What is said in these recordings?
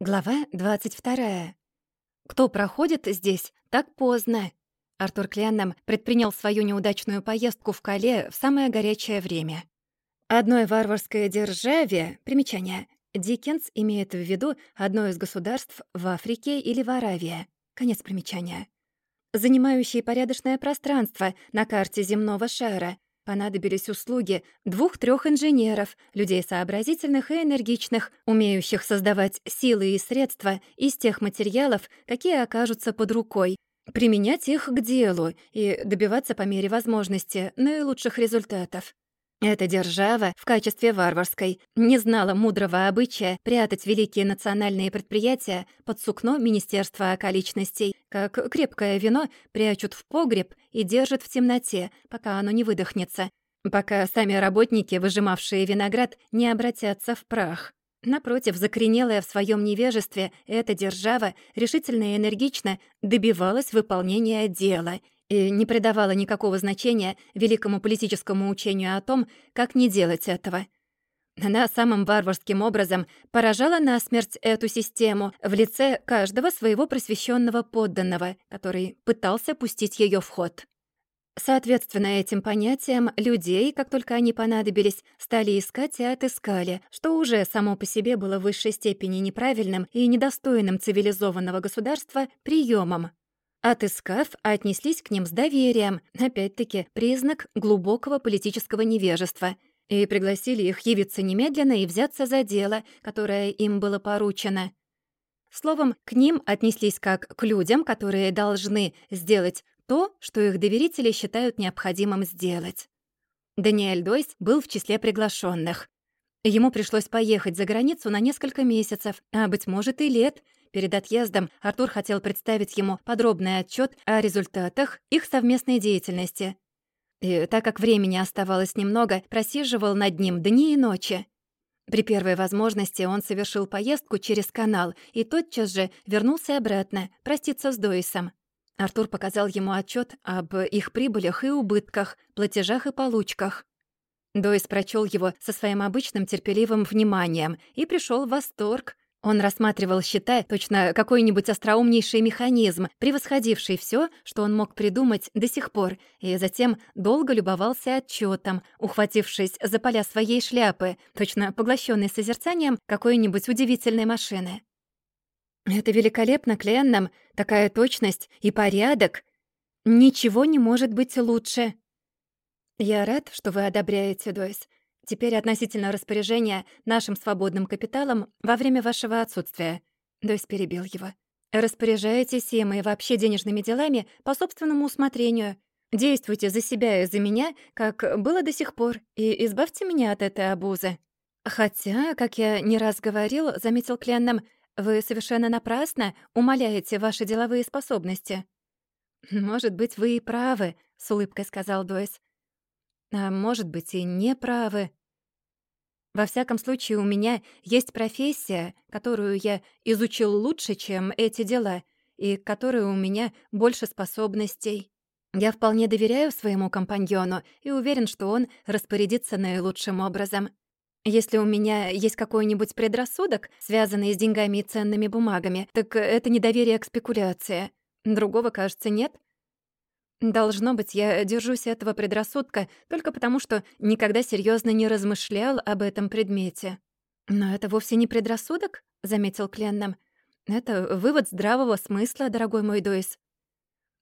Глава 22. Кто проходит здесь так поздно? Артур Кленном предпринял свою неудачную поездку в Кале в самое горячее время. Одной варварской державе, примечание, Диккенс имеет в виду одно из государств в Африке или в Аравии, конец примечания, занимающей порядочное пространство на карте земного шара, Понадобились услуги двух-трех инженеров, людей сообразительных и энергичных, умеющих создавать силы и средства из тех материалов, какие окажутся под рукой, применять их к делу и добиваться по мере возможности наилучших результатов. Эта держава в качестве варварской. Не знала мудрого обычая прятать великие национальные предприятия под сукно Министерства околичностей, как крепкое вино прячут в погреб и держат в темноте, пока оно не выдохнется, пока сами работники, выжимавшие виноград, не обратятся в прах. Напротив, закоренелая в своем невежестве, эта держава решительно и энергично добивалась выполнения дела — и не придавала никакого значения великому политическому учению о том, как не делать этого. Она самым варварским образом поражала насмерть эту систему в лице каждого своего просвещенного подданного, который пытался пустить ее в ход. Соответственно этим понятиям, людей, как только они понадобились, стали искать и отыскали, что уже само по себе было в высшей степени неправильным и недостойным цивилизованного государства приемом. Отыскав, отнеслись к ним с доверием, опять-таки признак глубокого политического невежества, и пригласили их явиться немедленно и взяться за дело, которое им было поручено. Словом, к ним отнеслись как к людям, которые должны сделать то, что их доверители считают необходимым сделать. Даниэль Дойс был в числе приглашенных. Ему пришлось поехать за границу на несколько месяцев, а, быть может, и лет — Перед отъездом Артур хотел представить ему подробный отчет о результатах их совместной деятельности. И так как времени оставалось немного, просиживал над ним дни и ночи. При первой возможности он совершил поездку через канал и тотчас же вернулся обратно, проститься с Дойсом. Артур показал ему отчет об их прибылях и убытках, платежах и получках. Дойс прочел его со своим обычным терпеливым вниманием и пришел в восторг, он рассматривал счета точно какой-нибудь остроумнейший механизм, превосходивший все, что он мог придумать до сих пор, и затем долго любовался отчетом, ухватившись за поля своей шляпы, точно поглощенный созерцанием какой-нибудь удивительной машины. «Это великолепно, Кленном, такая точность и порядок. Ничего не может быть лучше». «Я рад, что вы одобряете, Дойс. Теперь относительно распоряжения нашим свободным капиталом во время вашего отсутствия». Дойс перебил его. «Распоряжаетесь им и вообще денежными делами по собственному усмотрению. Действуйте за себя и за меня, как было до сих пор, и избавьте меня от этой обузы». «Хотя, как я не раз говорил, — заметил Кленном, — вы совершенно напрасно умаляете ваши деловые способности». «Может быть, вы и правы», — с улыбкой сказал Дойс. «А может быть, и не правы», во всяком случае, у меня есть профессия, которую я изучил лучше, чем эти дела, и к которой у меня больше способностей. Я вполне доверяю своему компаньону и уверен, что он распорядится наилучшим образом. Если у меня есть какой-нибудь предрассудок, связанный с деньгами и ценными бумагами, так это недоверие к спекуляции. Другого, кажется, нет. Должно быть, я держусь этого предрассудка только потому, что никогда серьезно не размышлял об этом предмете. «Но это вовсе не предрассудок», — заметил Кленном. «Это вывод здравого смысла, дорогой мой Дойс».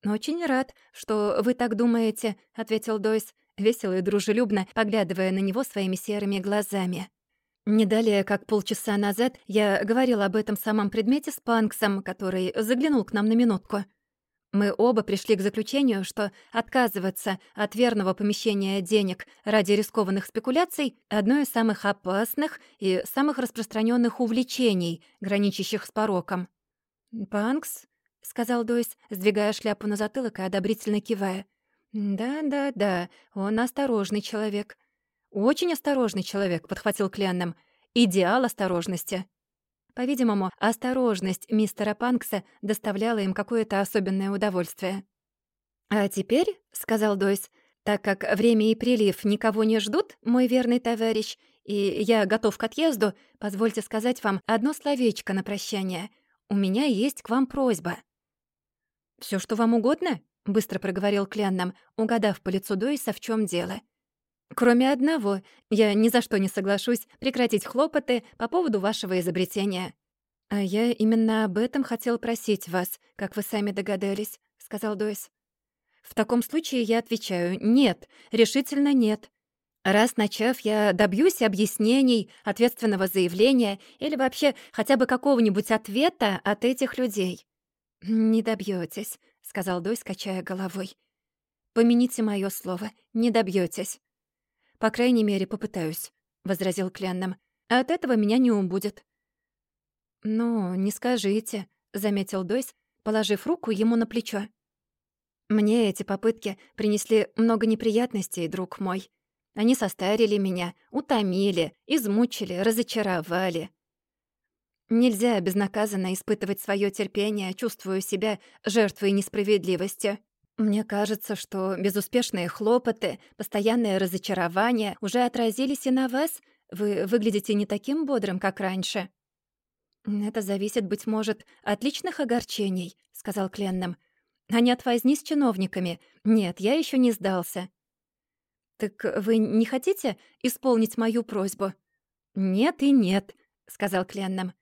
«Очень рад, что вы так думаете», — ответил Дойс, весело и дружелюбно, поглядывая на него своими серыми глазами. Не далее, как полчаса назад, я говорил об этом самом предмете с Панксом, который заглянул к нам на минутку. Мы оба пришли к заключению, что отказываться от верного помещения денег ради рискованных спекуляций — одно из самых опасных и самых распространенных увлечений, граничащих с пороком. «Панкс», — сказал Дойс, сдвигая шляпу на затылок и одобрительно кивая. «Да-да-да, он осторожный человек». «Очень осторожный человек», — подхватил Кленном. «Идеал осторожности». По-видимому, осторожность мистера Панкса доставляла им какое-то особенное удовольствие. «А теперь», — сказал Дойс, — «так как время и прилив никого не ждут, мой верный товарищ, и я готов к отъезду, позвольте сказать вам одно словечко на прощание. У меня есть к вам просьба». Все, что вам угодно?» — быстро проговорил Кленном, угадав по лицу Дойса, в чем дело. «Кроме одного, я ни за что не соглашусь прекратить хлопоты по поводу вашего изобретения». «А я именно об этом хотел просить вас, как вы сами догадались», — сказал Дойс. «В таком случае я отвечаю «нет», решительно нет. Раз начав, я добьюсь объяснений, ответственного заявления или вообще хотя бы какого-нибудь ответа от этих людей». «Не добьетесь, сказал Дойс, качая головой. «Помяните мое слово, не добьетесь. «По крайней мере, попытаюсь», — возразил Кленном. «От этого меня не убудет». «Ну, не скажите», — заметил Дойс, положив руку ему на плечо. «Мне эти попытки принесли много неприятностей, друг мой. Они состарили меня, утомили, измучили, разочаровали. Нельзя безнаказанно испытывать свое терпение, чувствуя себя жертвой несправедливости. Мне кажется, что безуспешные хлопоты, постоянное разочарование уже отразились и на вас. Вы выглядите не таким бодрым, как раньше. Это зависит, быть может, от личных огорчений, сказал Кленном. А не от возни с чиновниками. Нет, я еще не сдался. Так вы не хотите исполнить мою просьбу? Нет и нет, сказал Кленном.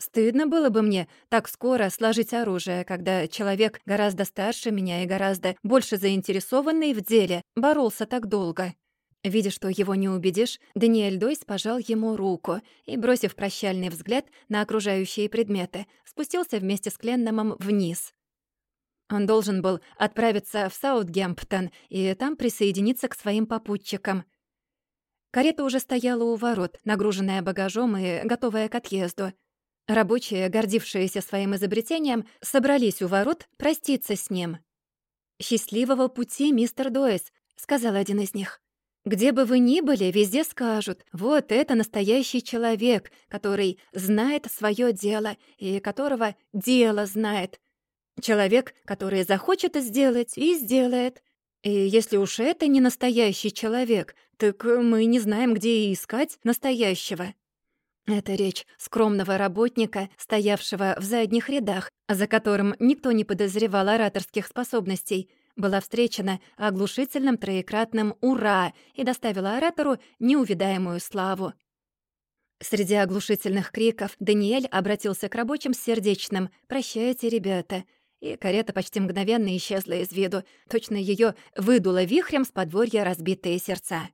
Стыдно было бы мне так скоро сложить оружие, когда человек гораздо старше меня и гораздо больше заинтересованный в деле боролся так долго. Видя, что его не убедишь, Даниэль Дойс пожал ему руку и, бросив прощальный взгляд на окружающие предметы, спустился вместе с Кленномом вниз. Он должен был отправиться в Саутгемптон и там присоединиться к своим попутчикам. Карета уже стояла у ворот, нагруженная багажом и готовая к отъезду — Рабочие, гордившиеся своим изобретением, собрались у ворот проститься с ним. «Счастливого пути, мистер Дуэс», — сказал один из них. «Где бы вы ни были, везде скажут, вот это настоящий человек, который знает свое дело и которого дело знает. Человек, который захочет сделать и сделает. И если уж это не настоящий человек, так мы не знаем, где искать настоящего». Это речь скромного работника, стоявшего в задних рядах, за которым никто не подозревал ораторских способностей, была встречена оглушительным троекратным «Ура!» и доставила оратору неувидаемую славу. Среди оглушительных криков Даниэль обратился к рабочим с сердечным «Прощайте, ребята!» и карета почти мгновенно исчезла из виду. Точно ее выдуло вихрем с подворья разбитые сердца.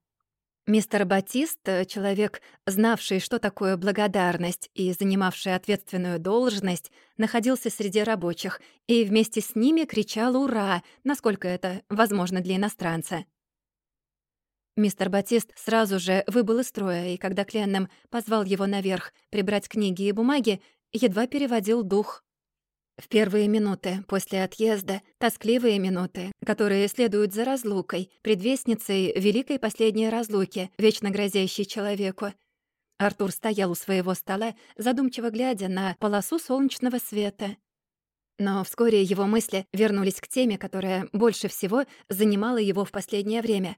Мистер Батист, э, человек, знавший, что такое благодарность и занимавший ответственную должность, находился среди рабочих и вместе с ними кричал «Ура!», насколько это возможно для иностранца. Мистер Батист сразу же выбыл из строя, и когда Кленном позвал его наверх прибрать книги и бумаги, едва переводил дух. В первые минуты после отъезда, тоскливые минуты, которые следуют за разлукой, предвестницей великой последней разлуки, вечно грозящей человеку. Артур стоял у своего стола, задумчиво глядя на полосу солнечного света. Но вскоре его мысли вернулись к теме, которая больше всего занимала его в последнее время.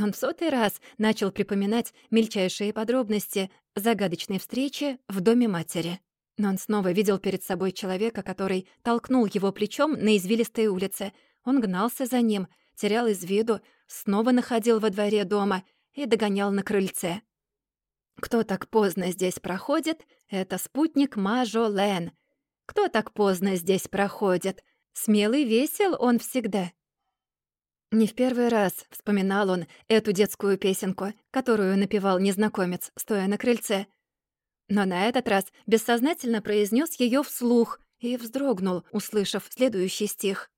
Он в сотый раз начал припоминать мельчайшие подробности загадочной встречи в доме матери. Но он снова видел перед собой человека, который толкнул его плечом на извилистой улице. Он гнался за ним, терял из виду, снова находил во дворе дома и догонял на крыльце. Кто так поздно здесь проходит, это спутник Мажо Лен. Кто так поздно здесь проходит? Смелый весел он всегда. Не в первый раз вспоминал он эту детскую песенку, которую напевал незнакомец, стоя на крыльце — но на этот раз бессознательно произнес ее вслух и вздрогнул, услышав следующий стих.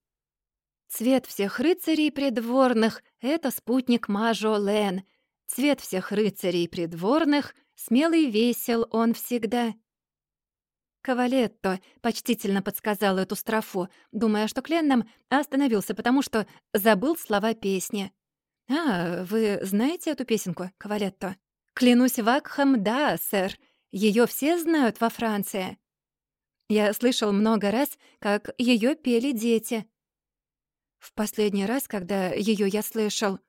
«Цвет всех рыцарей придворных — это спутник Мажо Лен. Цвет всех рыцарей придворных — смелый весел он всегда». Кавалетто почтительно подсказал эту строфу, думая, что Кленном остановился, потому что забыл слова песни. «А, вы знаете эту песенку, Кавалетто?» «Клянусь Вакхам, да, сэр. Ее все знают во Франции. Я слышал много раз, как ее пели дети. В последний раз, когда ее я слышал,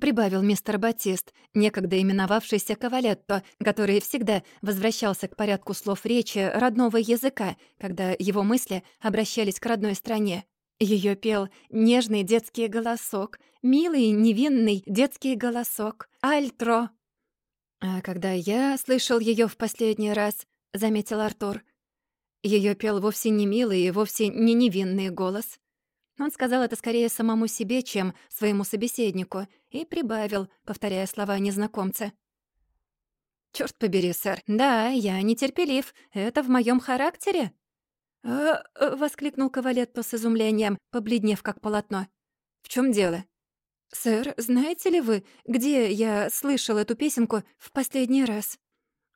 прибавил мистер Батист, некогда именовавшийся Кавалетто, который всегда возвращался к порядку слов речи родного языка, когда его мысли обращались к родной стране. Ее пел нежный детский голосок, милый невинный детский голосок, альтро. А когда я слышал ее в последний раз, заметил Артур, ее пел вовсе не милый и вовсе не невинный голос. Он сказал это скорее самому себе, чем своему собеседнику, и прибавил, повторяя слова незнакомца. «Чёрт побери, сэр, да, я нетерпелив, это в моем характере». «А, а воскликнул Кавалетто с изумлением, побледнев как полотно. «В чем дело?» «Сэр, знаете ли вы, где я слышал эту песенку в последний раз?»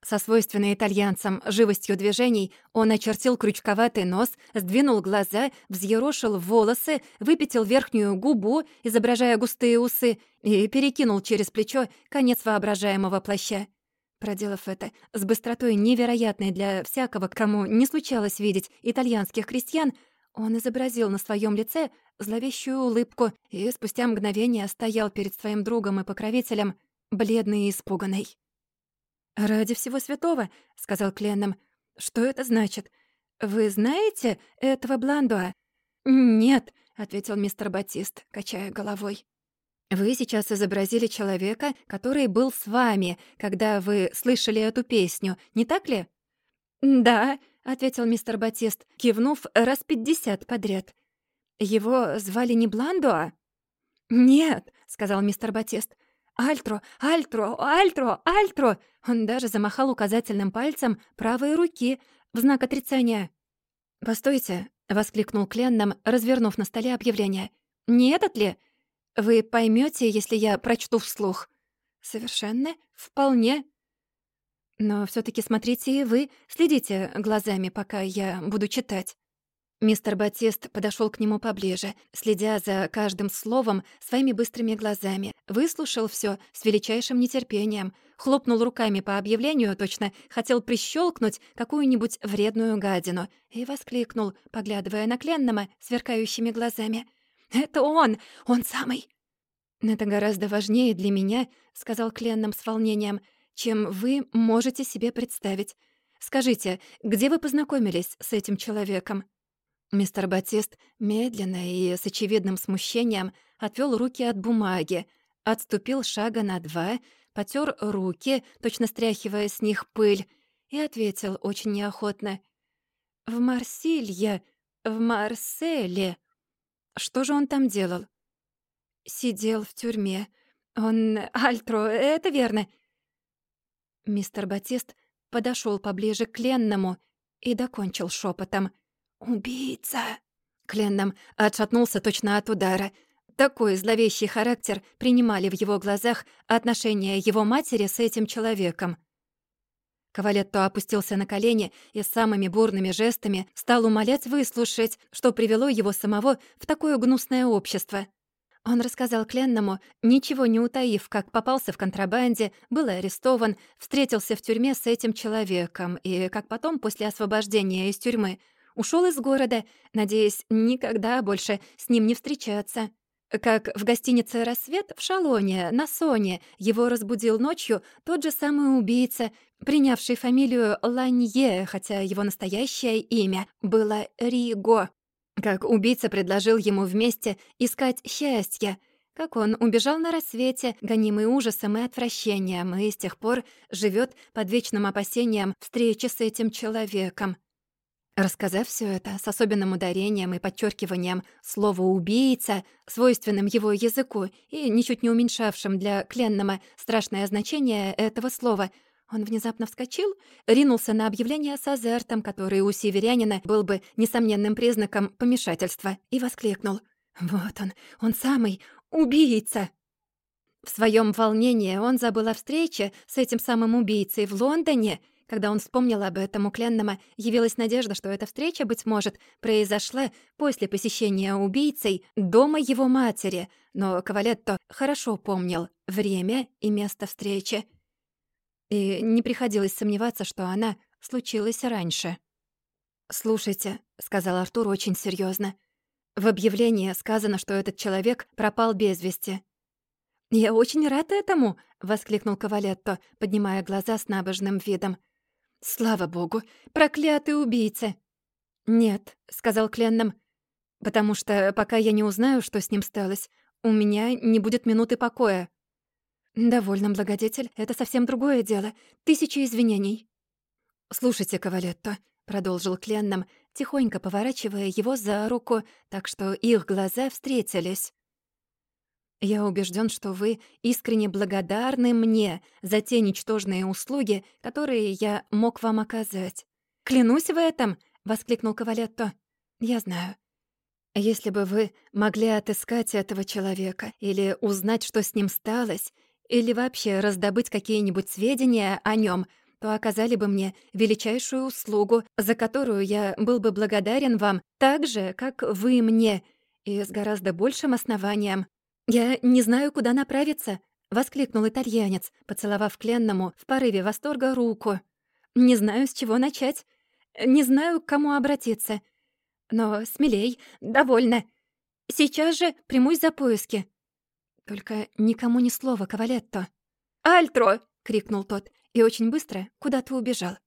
Со свойственной итальянцам живостью движений он очертил крючковатый нос, сдвинул глаза, взъерошил волосы, выпятил верхнюю губу, изображая густые усы, и перекинул через плечо конец воображаемого плаща. Проделав это с быстротой невероятной для всякого, кому не случалось видеть итальянских крестьян, он изобразил на своем лице зловещую улыбку и спустя мгновение стоял перед своим другом и покровителем, бледный и испуганный. «Ради всего святого», — сказал Кленном. «Что это значит? Вы знаете этого Бландуа?» «Нет», — ответил мистер Батист, качая головой. «Вы сейчас изобразили человека, который был с вами, когда вы слышали эту песню, не так ли?» «Да», — ответил мистер Батист, кивнув раз пятьдесят подряд. «Его звали не Бландуа?» «Нет», — сказал мистер Батист. «Альтро! Альтро! Альтро! Альтро!» Он даже замахал указательным пальцем правой руки в знак отрицания. «Постойте!» — воскликнул Кленном, развернув на столе объявление. «Не этот ли? Вы поймете, если я прочту вслух?» «Совершенно? Вполне!» «Но все таки смотрите и вы, следите глазами, пока я буду читать». Мистер Батист подошел к нему поближе, следя за каждым словом своими быстрыми глазами, выслушал все с величайшим нетерпением, хлопнул руками по объявлению, точно хотел прищелкнуть какую-нибудь вредную гадину, и воскликнул, поглядывая на Кленнама сверкающими глазами. «Это он! Он самый!» «Это гораздо важнее для меня», — сказал Кленном с волнением, «чем вы можете себе представить. Скажите, где вы познакомились с этим человеком?» Мистер Батист медленно и с очевидным смущением отвел руки от бумаги, отступил шага на два, потер руки, точно стряхивая с них пыль, и ответил очень неохотно. «В Марсилье, в Марселе. Что же он там делал?» «Сидел в тюрьме. Он... Альтро, это верно». Мистер Батист подошел поближе к Ленному и докончил шепотом — «Убийца!» Кленном отшатнулся точно от удара. Такой зловещий характер принимали в его глазах отношения его матери с этим человеком. Кавалетто опустился на колени и самыми бурными жестами стал умолять выслушать, что привело его самого в такое гнусное общество. Он рассказал Кленному, ничего не утаив, как попался в контрабанде, был арестован, встретился в тюрьме с этим человеком и как потом, после освобождения из тюрьмы, ушел из города, надеясь никогда больше с ним не встречаться. Как в гостинице «Рассвет» в Шалоне, на Соне, его разбудил ночью тот же самый убийца, принявший фамилию Ланье, хотя его настоящее имя было Риго. Как убийца предложил ему вместе искать счастье, как он убежал на рассвете, гонимый ужасом и отвращением, и с тех пор живет под вечным опасением встречи с этим человеком. Рассказав все это с особенным ударением и подчеркиванием слова «убийца», свойственным его языку и ничуть не уменьшавшим для Кленнама страшное значение этого слова, он внезапно вскочил, ринулся на объявление с азартом, который у северянина был бы несомненным признаком помешательства, и воскликнул. «Вот он, он самый убийца!» В своем волнении он забыл о встрече с этим самым убийцей в Лондоне — когда он вспомнил об этом у Кленнама, явилась надежда, что эта встреча, быть может, произошла после посещения убийцей дома его матери, но Кавалетто хорошо помнил время и место встречи. И не приходилось сомневаться, что она случилась раньше. «Слушайте», — сказал Артур очень серьезно, — «в объявлении сказано, что этот человек пропал без вести. «Я очень рад этому!» — воскликнул Кавалетто, поднимая глаза с набожным видом. «Слава богу! Проклятый убийца!» «Нет», — сказал Кленном, «потому что пока я не узнаю, что с ним сталось, у меня не будет минуты покоя». «Довольно, благодетель, это совсем другое дело. Тысячи извинений». «Слушайте, Кавалетто», — продолжил Кленном, тихонько поворачивая его за руку, так что их глаза встретились. «Я убежден, что вы искренне благодарны мне за те ничтожные услуги, которые я мог вам оказать. Клянусь в этом!» — воскликнул Кавалетто. «Я знаю. Если бы вы могли отыскать этого человека или узнать, что с ним сталось, или вообще раздобыть какие-нибудь сведения о нем, то оказали бы мне величайшую услугу, за которую я был бы благодарен вам так же, как вы мне, и с гораздо большим основанием. «Я не знаю, куда направиться», — воскликнул итальянец, поцеловав кленному в порыве восторга руку. «Не знаю, с чего начать. Не знаю, к кому обратиться. Но смелей, довольно. Сейчас же примусь за поиски. Только никому ни слова, Кавалетто. «Альтро!» — крикнул тот и очень быстро куда-то убежал.